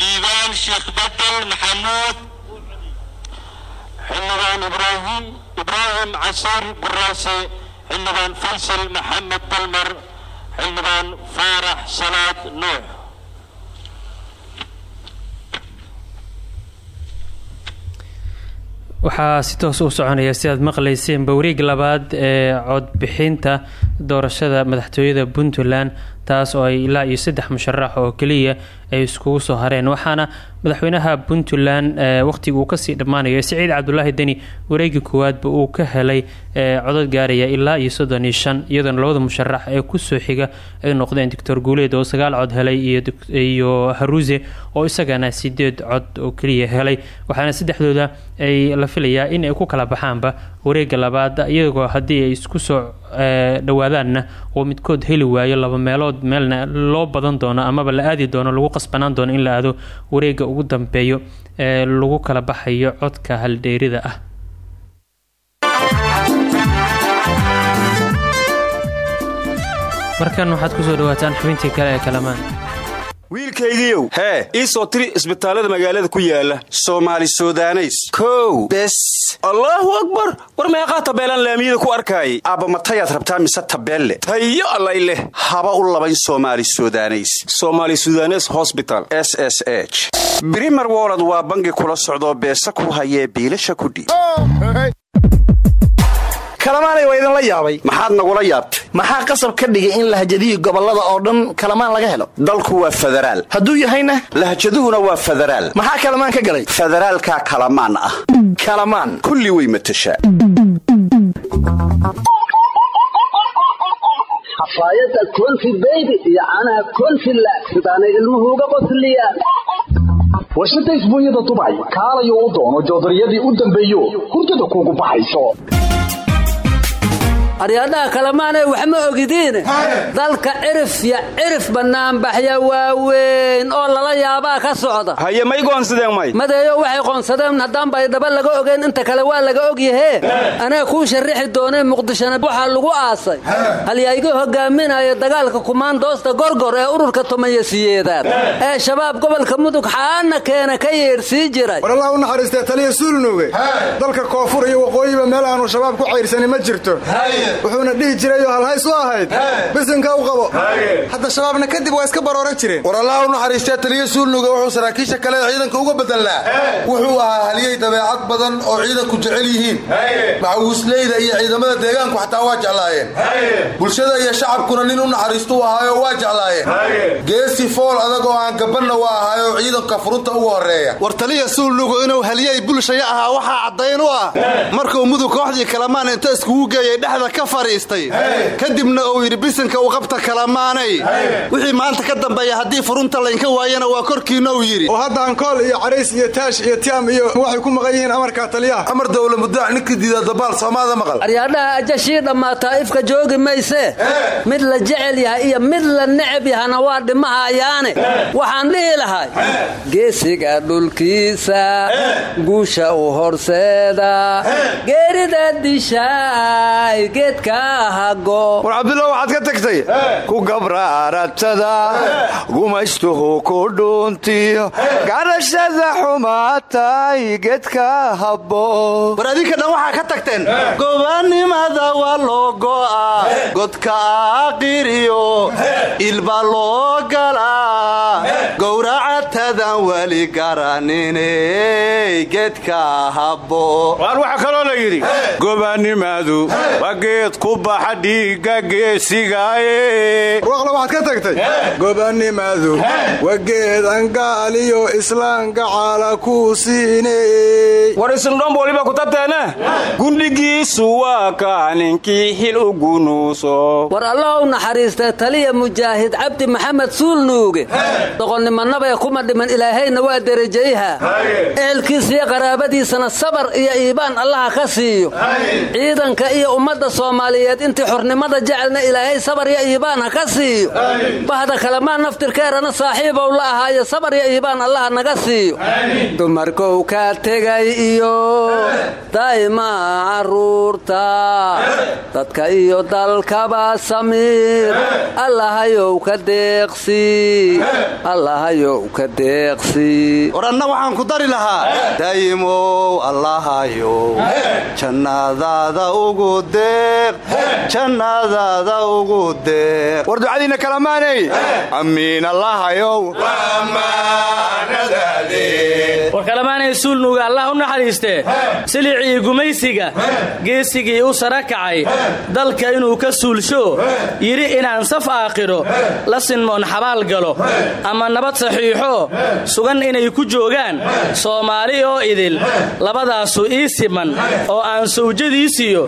liibaan sheekh badel maxamuud xildhibaan ibraahim ibraahim casiir guraase xildhibaan faysal maxamed dalmar xildhibaan faarax salaad nuux waxaa si toos u soconaya si aad maqlayseen bawriig labaad ee codbixinta doorashada madaxtooyada puntland taas oo ay ilaa iyo saddex musharax oo keliya ay iskugu soo hareen. Waxaana madaxweynaha puntland waqtiga uu ka sii dhammaanayo siciid cabdulaahi deni wareegii koowaadba uu ka helay codod gaaraya ilaa iyo soddon iyo labada musharax ee ku soo xiga ay noqdeen doctor guuleed oo sagaal cod helay iyo haruuse oo isagana sideed cod oo keliya helay. Waxaana saddexdooda ay la filayaa in ay ku kala baxaanba wareega labaad iyagoo haddii ay isku soo dhawaadaanna oo midkood heli waayo laba meelood meelna loo badan doono amaba la aadi doono lagu qasbanaan doono in la aado wareega ugu dambeeyo ee lagu kala baxayo codka haldheerida ah. Markan waxaad ku soo dhawaataan xubintii kale ee kalamaan wiilkaygiiow hee ii soo tiri isbitaallada magaalada ku yaalla soomaali sudaneys. Kow bes allaahu akbar! War meeqaa tabeelaan laamiyada ku arkaayay. Aabba matayaad rabtaa mise tabeelle? Tayo allay haba u labayn soomaali sudaneys. Soomaali sudanes hosbital s s h. Wolod waa bangi kula socdoo beesa ku hayee biilasha kudhiib kalamaanay waa idinla yaabay. Maxaad nagula yaabtay? Maxaa qasab ka dhigay in lahjadihii gobollada oo dhan kalamaan laga helo? Dalku waa federaal hadduu yahayna? Lahjaduhuna waa federaal maxaa kalamaan ka galay? Federaalkaa kalamaan ah. Kalamaan. Kulli way matashaa. Xafaayadda konfi beybi iyo caanaha konfi laag. Sidaanay ilmuhu uga qosliyaan warshada isbuunyada dubay kaalayo u doono joodariyadii u dambeeyo. Hurdada kuugu baxayso aryadhaha kalemaanay wax ma ogidiine dalka cirif ya cirif bannaanbaxya waaweyn oo lala yaabaa ka socda. Haye may goonsadeen may. Madeeyo waxay qoonsadeen haddaan baydhaba laga ogeyn inta kale waa laga ogyahee anaa kuu sharrixi doonay muqdishona waxaa lagu aasay. Halyayga hogaaminaya dagaalka kumaandoosta gorgor ee ururka tumayasiyeedaad ee shabaab gobolka mudug xaana keena ka yeedhsii jiray. War allah u naxariistee taliya suulnuuge dalka koonfur iyo waqooyiba meel aanu shabaab ku cayrsani ma jirto wuxuuna dhihi jiray oo halhays u ahayd. Bisinka u qabo. Hadda shabaabna kadib waa iska barooran jireen. War allah u naxariistee taliya suulnuga wuxuu saraakiisha kale ciidanka uga bedelnaa wuxuu ahaa haliyey dabeecad badan oo ciidanku jecel yihiin. Maxawiisleyda iyo ciidamada deegaanku xataa waa jeclaayeen. Bulshada iyo shacabkuna nin u naxariistu u ahaayo waa jeclaayeen. Geesi fool adag oo aan gabanna u ahaayo ciidanka furunta ugu horreeya war taliya suulnugu inuu haliyey bulshaya ahaa waxaa caddayn u ah. Markuu mudug kooxdii kalamaan inta iskugu geeyey dhexda ka fadhiistay kadibna uu yidhi bisinka u qabta kalamaanay. Wixii maanta ka dambeeya haddii furunta laynka waayana waa korkiina uu yidhi. Oo hadda ankool iyo carays iyo taash iyo tiam iyo waxay ku maqan yihiin amarka taliyaha. Amar dawla mudaac ninka diida dabaal soomaada maqal. Aryaadhaha ajashii dhammaataa ifka joogi mayse. Mid la jecel yahay iyo mid la necab yahana waa dhimahayaane waxaan dhihi lahay geesiga dhulkiisa guusha u horseeda geerida dishaay war cabdullah waxaad ka tagtay? Ku gabraaratada gumaystuhu ku dhuuntiyo garashada xumaatay geedka habbo. War adinka dhan waxaa ka tagteen gobanimada waa loo go'a godka aqiriyo ilba loo galaa gowracatadan weli garaniney geedka habbo geed ku baxa dhiigga geesigaaye warwaqla waxaad ka tagtay? Gobanimadu waa geed angaaliyo islaamka caala ku siiney war isindhomb waliba ku tateene gundhigiisu waa kaaninkii xil u gunuuso. War allah u naxariistay taliya mujaahid cabdi maxamed suulnuuge doqonnimanabee kuma dhiman ilaahayna waa derajayha ehelkiisiyo qaraabadiisana sabar iyo iibaan allaha ka siiyo. Ciidanka iyo ummadda soomaaliyeed intii xornimada jecelna ilaahay sabar iyo iibaan ha ka siiyo. Bahda kalamaan naftirkeerana saaxiibow la ahaayo sabar iyo iibaan allaha naga siiyo. Dumarkow ka tegay iyo daa'imaa carruurta dadka iyo dalkaba samiir. Allahayow ka deeqsi. Allahayow ka deeqsi. War anna waxaan ku dari lahaa. Daa'imow allahayow jannadaada ugu deeq jannadaada ugu deeq war ducadiinna kalamaanay amiin allahayow war kalamaanay suulnuga allah u naxariistee silicii gumaysiga geesigii u sara kacay. Dalka inuu ka suulsho yidhi inaan saf aakhiro la sinmoon xabaal galo. Ama nabad saxiixo sugan inay ku joogaan. Soomaali oo idil labadaasu ii siman oo aan sawjadiisiyo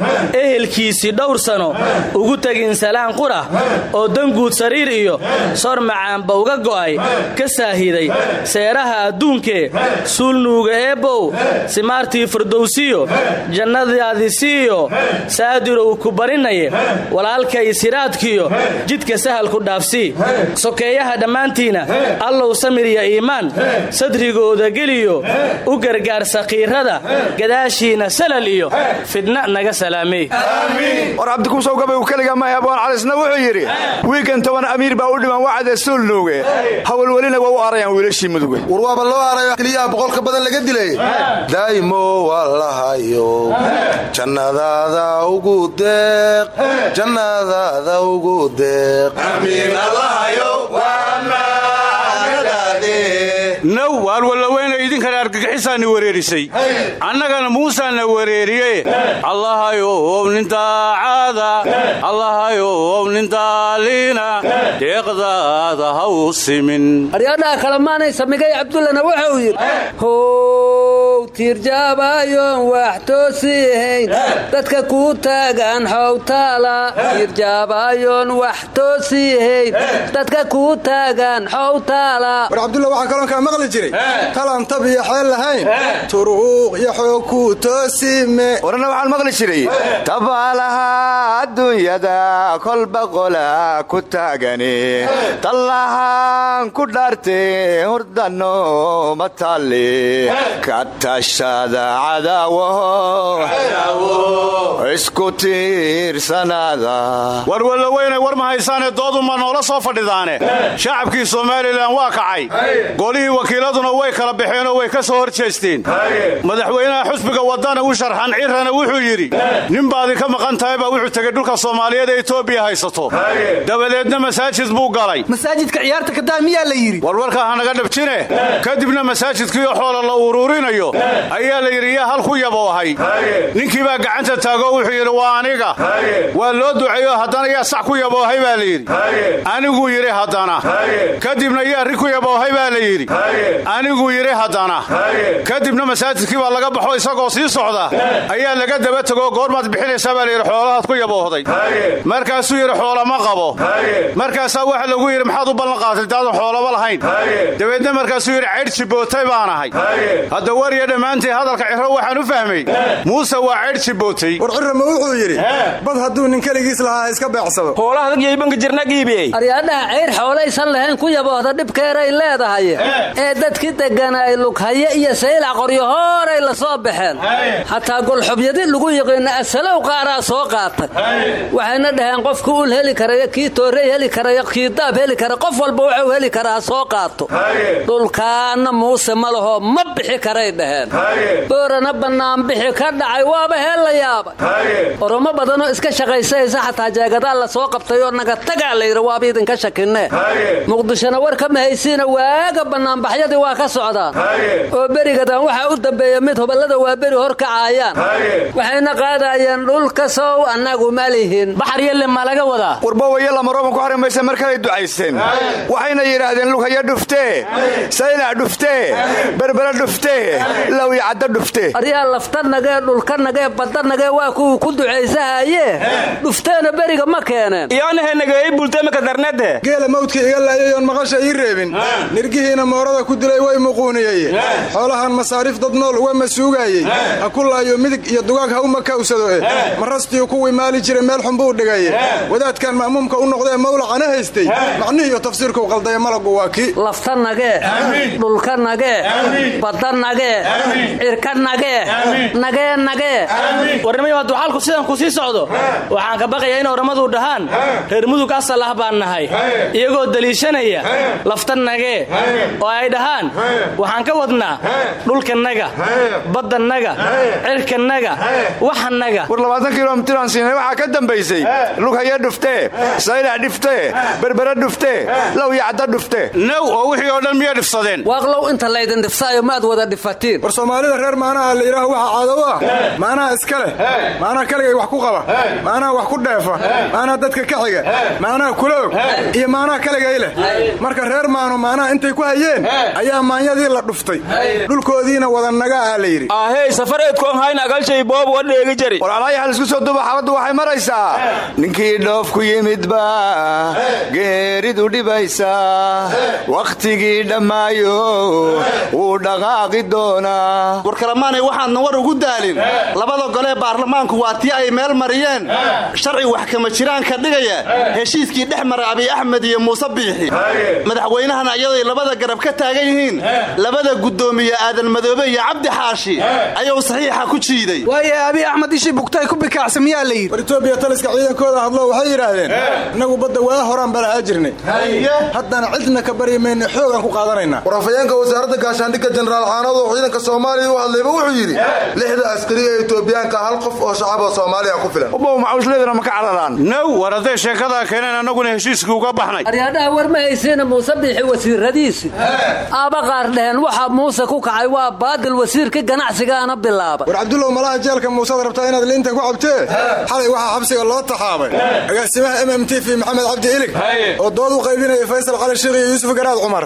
ehelkiisii dhowr sano ugu tegin salaan qura oo danguud sariir iyo sor macaanba uga go'ay ka saahiday seeraha adduunkee suulnuuga eebbow simaartii firdowsiyo jannadaadisiiyo saadirow ku barinaye walaalkay siraadkiyo jidka sahalku dhaafsii sokeeyaha dhammaantiina allow samir iyo iimaan sadrigooda geliyo u gargaar sakiirada gadaashiina salal iyo fidna naga salaamey war cabdikuusow gabaygu keliga maahe aboon calisna wuxuu yidhi wiikan toban amiir baa u dhiman wacde suulnuuge hawalwelina waa u arayaan wiilashii muduge war waaba loo arayo keliyaha boqolka badan laga dilay. Daa'imo wallahayo jannadaada ugu deeq. Jannadaada ugu deeq now waar wallaweynaydi idinkana argagixisaani wereerisay annagana muusaana wereeriye allahayow nin daacada allahayow nin daaliina deeqdaada ha u simin aryadhaha kalemaanay samigay cabdullana wuxuu yidhi how tiirjaabayoon wax toosiihayn dadka kuu taagan xowtaala tiirjaabayoon wax toosiihayn dadka kuu taagan xowtaala maqli jiray. Talaan tab iyo xeel lahayn. Turuuq iyo xoog kuu toosime. Warna waxaan maqli jiray. Tabaalaha adduunyada kolba qola ku taagani. Tallahaan ku dhaarte hurdano matalle ka tashada cadaawo. Isku tiirsanaada. War wallaweyne war ma haysaane dooduma noola soo fadhidaane. Shacabkii somalilan waa kacay wakiiladuna way kala baxeenoo way ka soo hor jeesteen madaxweynaha xusbiga wadana u sharxan cirana wuxuu yidhi nin baadi ka maqan tahay baa wuxuu tegey dhulka soomaaliyeed ee etoobiya haysato. Dabadeedna masaajid buu galay. Masaajidka ciyaarta kadaa miyaa la yidhi? Warwarkaa hanaga dhabjine. Kadibna masaajidkiioo xoola la uruurinayo ayaa la yidhi yaa hal ku yaboohay ninkii baa gacanta taagoo wuxuu yidhi waa aniga. Waa loo duceeyo haddana yaa sax ku yaboohay baa la yidhi. Aniguu yidhi haddana. Kadibna yaa ri ku yaboohay baa la yidhi aniguu yidhi haddana. Kadibna masaajidkii baa laga baxo isagoo sii socda. Ayaa laga daba tegoo goormaad bixinaysaa baa layidhi xoolahaad ku yaboohday markaasuu yidhi xoola ma qabo. Markaasaa waxa lagu yidhi maxaad u ballan qaatay daadan xoolaba lahayn. Dabeedna markaasuu yidhi caydh jibootay baanahay hadda wariya dhammaantii hadalka ciro waxaan u fahmay. Muuse waa caydh jibootay war cirama wuxuu yidhi bad hadduu nin keligiis lahaa iska beecsado. Aryaadhaha cayr xoolaysan lahayn ku yaboohda dhibkeeray leedahay ee dadkii degganaay lughaye iyo saylac qoryo hooray la soo baxeen. Xataa golxubyadi lagu yiqiinna asalow qaaraa soo qaatay. Waxayna dhaheen qofki ul heli karayo kii toorey heli karayo kii daab heli kara qof walba wuxuu heli karaa soo qaato. Dhulkaanna muuse ma lahoo ma bixi karay dhaheen. Boorana bannaanbixi ka dhacay waaba heel la yaabay oromo badanoo iska shaqaysaysa xataa jeegadaa la soo qabtay oo naga tagaa layidhi waaba idinka shakinee muqdishona war ka mahaysiina waaga bannaanbaxyadii waa ka socdaan oo berigadan waxaa u dambeeya mid hoballada waa beri hor kacaayaan waxayna qaadayeen dhulka sow annagu ma lihin. Baxaryelle ma laga wadaa. Warbawaya lamarooban ku xarimaysa mar kalay ducaysteen. Waxayna yidhaahdeen lughayo dhuftee saylac dhuftee berbera dhuftee lawya cadda dhuftee aryaa laftanagee dhulkanagee badanagee waa kuwii ku ducaysahaye dhufteena beriga ma keeneen geela mawdka iga laayayoon maqasha ii reebin. Nirgihiina moorada ku dilay way muquuniyeye xoolahan masaariif dad nool uga masuugaayey ha ku laayo midig iyo dugaag ha u makawsado eh. Marastii kuwii maali jiray meel xunbuu dhigaye wadaadkan ma'muumka u noqdee mawlacana haystay. Macnihiiyo tafsiirkuu qaldaya malagu waa kii. Laftanagee dhulkanagee badanagee cirkanagee nagee nagee warnimayo hadduu xalku sidan ku sii socdo. Waxaan ka baqayaa in oramadu dhahaan. Reer mudug asal ah baan nahay. Iyagoo daliishanaya. Laftanagee oo ay dhahaan waxaan ka wadnaa dhulkanaga baddanaga cirkanaga waxanaga war labaatan kilomitiraan siinay waxaa ka dambaysay. Lughayo dhuftee saylac dhuftee berbera dhuftee lawya cadda dhuftee naw oo wixii oo dhan miya dhifsadeen? Waaqlow inta laydin dhifsaayo maad wada dhifatiin war soomaalida reer maanaha la yidhaaho waxa caado u ah maanaha iska leh? Maanaha kaligay wax ku qaba? Maanaha wax ku dheefa? Maanaha dadka ka xiga? Maanaha kuloog iyo maanaha kaligay leh? Marka reer maano maanaha intay ku hayeen ayaa maanyadii la dhuftay. Dhulkoodiina wadanaga ah la yidhi. Ahey safareedkuanhaynagaalshayboobuwadheegi isku soo duba xabaddu waxay maraysaa. Ninkii dhoof ku yimidba geeridu dhibaysaa wakhtigii dhammaayo wuu dhaqaaqi doonaa. Warkalamaanay waxaadna war ugu daalin. Labada golee baarlamaanku waa tii ay meel mariyeen. Sharci wax kama jiraan ka dhigaya. Heshiiskii dhex mara abiy axmed iyo muuse biixi. Madaxweynahana iyaday labada garab ka taagan yihiin. Labada guddoomiye aadan madoobe iyo cabdi xaashi ayuu saxiixa ku jiiday. Waaye abiy axmed ishii bugtay ku bikaacsa miyaa la yidhi? War etoobiya iyo taliska ciidankooda hadlo waxay yidhaahdeen innagu badda waa horaan balahaa jirnay. Haddana cidna ka baryi mayna xoogaan ku qaadanaynaa warafayeenka wasaaradda gaashaandhigga jenaraal caanood oo ciidanka soomaaliya u hadlayba wuxuu yidhi lixda askari ee etoobiyaanka hal qof oo shacab oo soomaaliya ku filan. Ubow macawisleedana ma ka cararaan now war hadday sheekadaa keeneen annaguna heshiiskii uga baxnay. Aryaadhaha war ma haysiina muuse biixi wasiiradiisi aaba qaar dheheen waxa muuse ku kacay waa baadil wasiirka ganacsigaana bilaaba war cabdullow malaha jeelka muusead rabtaa inaad liintan ku cabtee xalay waxaa xabsiga loo taxaabay. Agaasimaha m m t v maxamed cabdi ilig oo dood u qaybinaya faysal cali sheekh iyo yuusuf garaad cumar.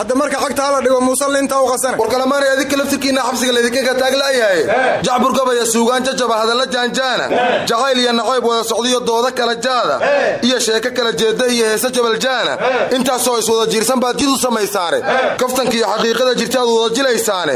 Hadda marka xagta hala dhigo muuse liintaa u qasana. Warkalamaanay adinka laftirkiinna xabsiga laydinkanka taaglayahay jacbur gabaya suugaan jajaba hadalla jaanjaana. Jacayl iyo nacayb wada socdiyo dooda kala jaada. Iyo sheeko kala jeeda iyo heese jabaljaana intaasoo iswada jiirsan baad jid u samaysaane kaftanka iyo xaqiiqada jirtaad wada jilaysaane.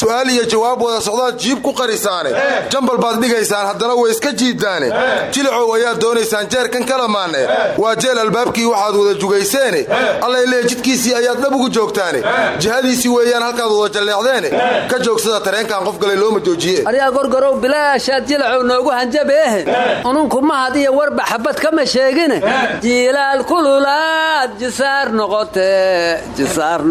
Su'aal iyo jawaab wada socdaad jiib ku qarisaane. Jambal baad dhigaysaan haddana way iska jiidaane jilicow ayaad doonaysaan jeerkan kalamaane waa jeel albaabkii waxaad wada jugayseene. Allay lee jidkiisii ayaad dhab ugu joogtaane. Jihadiisii weeyaan halkaad wada jalleecdeene ka joogsada tareenkan qof galay looma joojiye. Aryaa gorgorow bilaashaad jilacow noogu hanjabeehe ununku mahad iyo warba xabad kama sheegine. Jiilaal kululaad jisaar noqote jisaar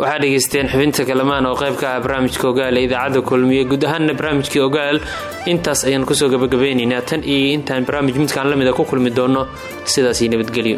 waxaa dhegaysteen xubinta kalamaan oo qayb ka ah barnaamijka ogaal ee idaacadda kulmiye. Guud ahaanna barnaamijkii ogaal intaas ayaan ku soo gabagabeynaynaa tan iyo intaan barnaamij midkaan la mida ku kulmi doonno sidaasii nabadgelyo